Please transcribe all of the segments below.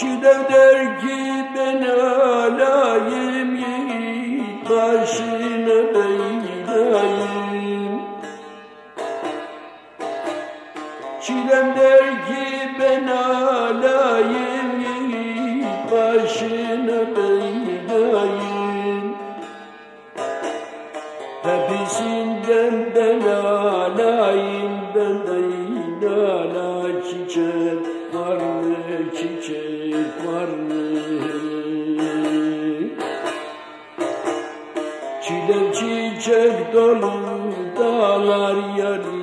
Kirev der ki ben alayım Taşına beyleyim. Çilem der ki ben alayım Başına beyleyim Hepsinden ben alayım Ben de inala çiçek Var mı çiçek mı Çilek çiçek dolu dağlar yarim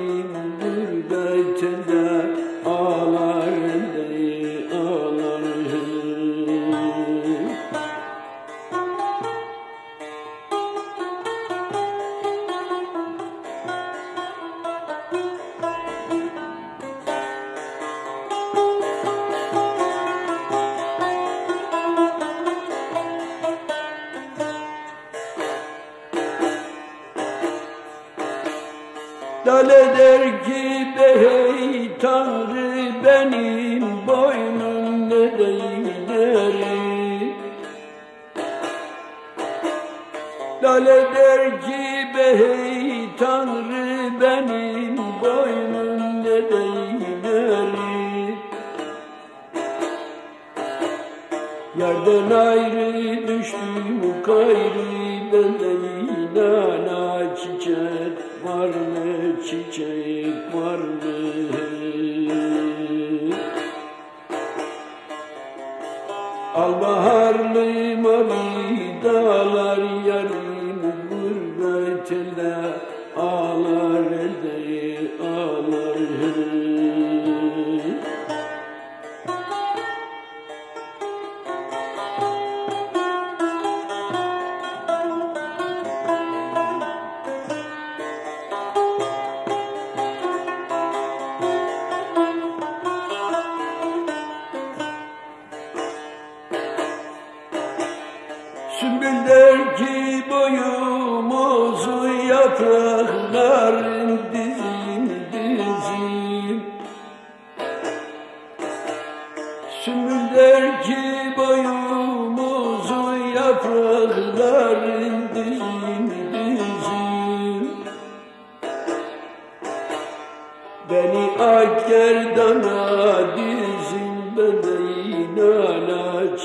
Lale der ki be hey Tanrı benim boynum nereyleri Lale der ki be hey Tanrı benim boynum nereyleri Yerden ayrı düştüm gayrı bende inana. çiçek var mı çiçek var mı? Al baharlı mavi dağlar gurbetinde ağlar Sümbüller ki boyumuzu yaprakların dizim dizim. Sümbüller ki boyumuzu yaprakların dizim dizim. Beni akerdana dizim ben de inana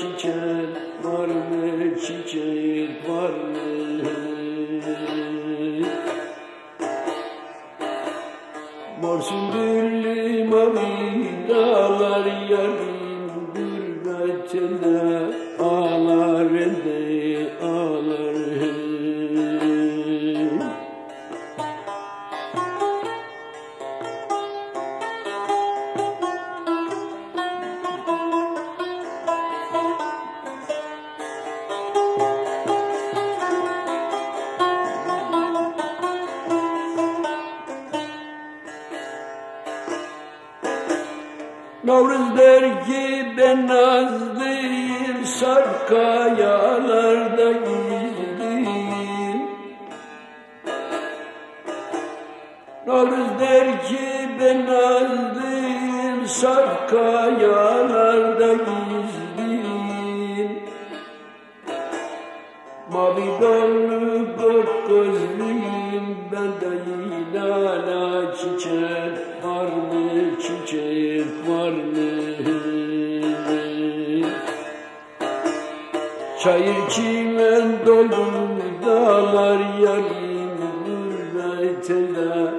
Navruz der ki ben nazlıyım sarp kayalarda gizliyim. Navruz der ki ben nazlıyım sarp kayalarda gizliyim. Mavi donlu gök gözlüyüm ben de Çayır çimen dolu dağlar yarim gurbetinde